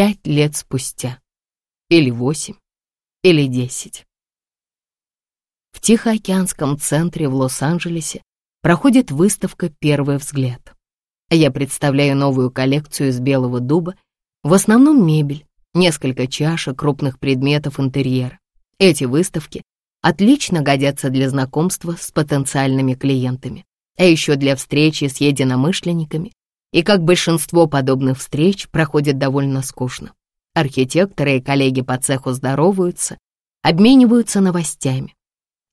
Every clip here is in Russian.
пять лет спустя. Или восемь, или десять. В Тихоокеанском центре в Лос-Анджелесе проходит выставка «Первый взгляд». Я представляю новую коллекцию из белого дуба, в основном мебель, несколько чашек, крупных предметов интерьера. Эти выставки отлично годятся для знакомства с потенциальными клиентами, а еще для встречи с единомышленниками. И как большинство подобных встреч проходит довольно скучно. Архитекторы и коллеги по цеху здороваются, обмениваются новостями.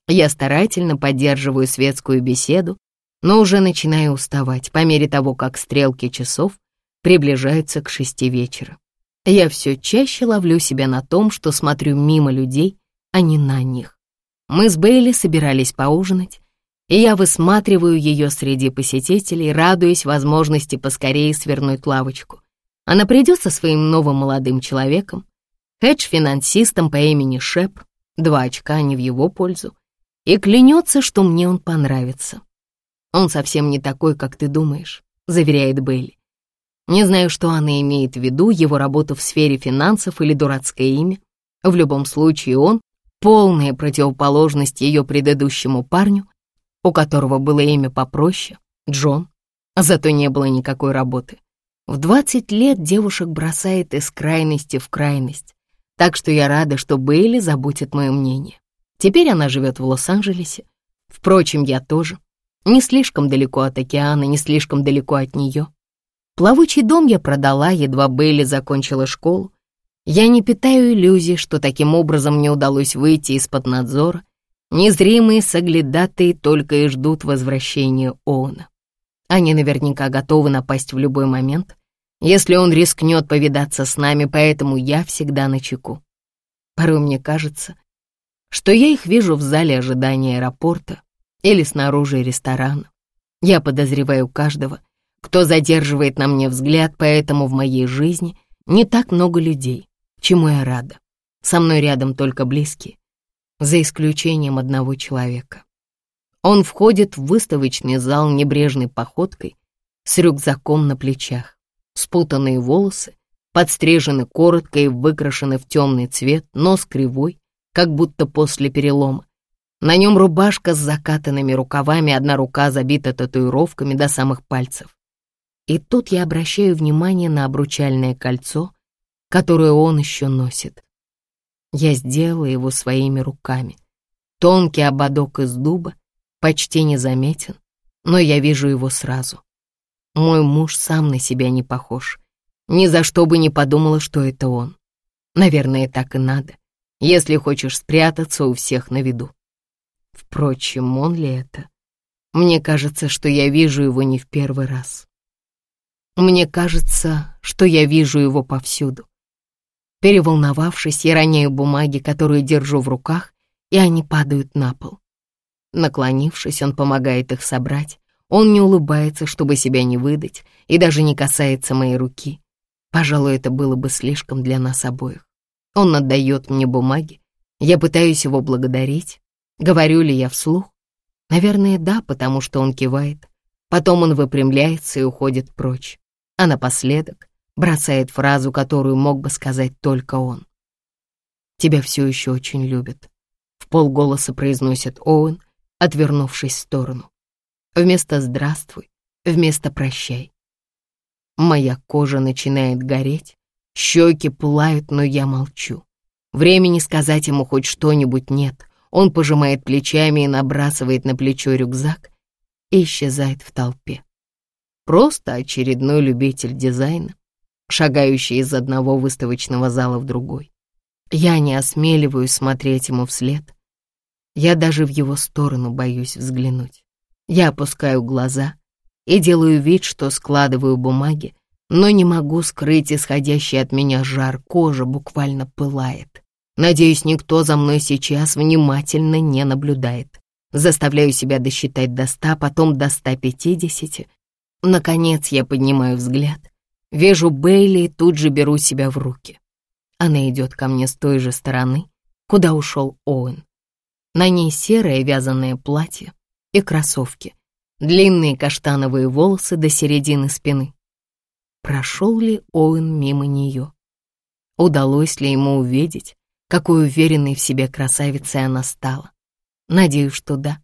Я старательно поддерживаю светскую беседу, но уже начинаю уставать по мере того, как стрелки часов приближаются к шести вечера. Я все чаще ловлю себя на том, что смотрю мимо людей, а не на них. Мы с Бейли собирались поужинать, и я высматриваю ее среди посетителей, радуясь возможности поскорее свернуть лавочку. Она придет со своим новым молодым человеком, хедж-финансистом по имени Шеп, два очка не в его пользу, и клянется, что мне он понравится. «Он совсем не такой, как ты думаешь», — заверяет Бейли. Не знаю, что она имеет в виду, его работу в сфере финансов или дурацкое имя. В любом случае он — полная противоположность ее предыдущему парню, у которого было имя попроще — Джон, зато не было никакой работы. В 20 лет девушек бросает из крайности в крайность, так что я рада, что Бейли заботит мое мнение. Теперь она живет в Лос-Анджелесе. Впрочем, я тоже. Не слишком далеко от океана, не слишком далеко от нее. Плавучий дом я продала, едва Бейли закончила школу. Я не питаю иллюзий, что таким образом мне удалось выйти из-под надзора Незримые соглядатые только и ждут возвращения Оуна. Они наверняка готовы напасть в любой момент, если он рискнет повидаться с нами, поэтому я всегда на чеку. Порой мне кажется, что я их вижу в зале ожидания аэропорта или снаружи ресторана. Я подозреваю каждого, кто задерживает на мне взгляд, поэтому в моей жизни не так много людей, чему я рада. Со мной рядом только близкие за исключением одного человека. Он входит в выставочный зал небрежной походкой с рюкзаком на плечах. Спутанные волосы, подстрижены коротко и выкрашены в темный цвет, нос кривой, как будто после перелома. На нем рубашка с закатанными рукавами, одна рука забита татуировками до самых пальцев. И тут я обращаю внимание на обручальное кольцо, которое он еще носит. Я сделала его своими руками. Тонкий ободок из дуба, почти незаметен, но я вижу его сразу. Мой муж сам на себя не похож. Ни за что бы не подумала, что это он. Наверное, так и надо, если хочешь спрятаться у всех на виду. Впрочем, он ли это? Мне кажется, что я вижу его не в первый раз. Мне кажется, что я вижу его повсюду. Переволновавшись, я роняю бумаги, которые держу в руках, и они падают на пол. Наклонившись, он помогает их собрать. Он не улыбается, чтобы себя не выдать, и даже не касается моей руки. Пожалуй, это было бы слишком для нас обоих. Он отдает мне бумаги. Я пытаюсь его благодарить. Говорю ли я вслух? Наверное, да, потому что он кивает. Потом он выпрямляется и уходит прочь. А напоследок бросает фразу, которую мог бы сказать только он. «Тебя все еще очень любят», — в полголоса произносит Оуэн, отвернувшись в сторону. Вместо «здравствуй», вместо «прощай». Моя кожа начинает гореть, щеки пылают, но я молчу. Времени сказать ему хоть что-нибудь нет. Он пожимает плечами и набрасывает на плечо рюкзак и исчезает в толпе. Просто очередной любитель дизайна, шагающий из одного выставочного зала в другой. Я не осмеливаюсь смотреть ему вслед. Я даже в его сторону боюсь взглянуть. Я опускаю глаза и делаю вид, что складываю бумаги, но не могу скрыть исходящий от меня жар, кожа буквально пылает. Надеюсь, никто за мной сейчас внимательно не наблюдает. Заставляю себя досчитать до ста, потом до ста пятидесяти. Наконец я поднимаю взгляд — Вижу Бейли и тут же беру себя в руки. Она идет ко мне с той же стороны, куда ушел Оуэн. На ней серое вязаное платье и кроссовки, длинные каштановые волосы до середины спины. Прошел ли Оуэн мимо нее? Удалось ли ему увидеть, какой уверенной в себе красавицей она стала? Надеюсь, что да.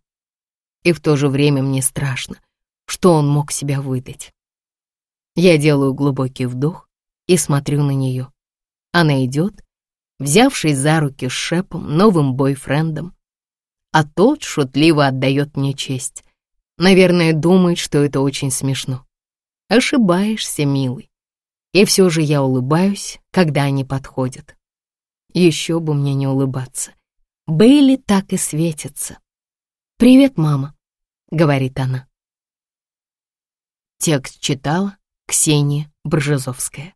И в то же время мне страшно, что он мог себя выдать. Я делаю глубокий вдох и смотрю на нее. Она идет, взявшись за руки с Шепом, новым бойфрендом, а тот шутливо отдает мне честь. Наверное, думает, что это очень смешно. Ошибаешься, милый. И все же я улыбаюсь, когда они подходят. Еще бы мне не улыбаться. Бейли так и светится. «Привет, мама», — говорит она. Текст читала Ксения Бржезовская.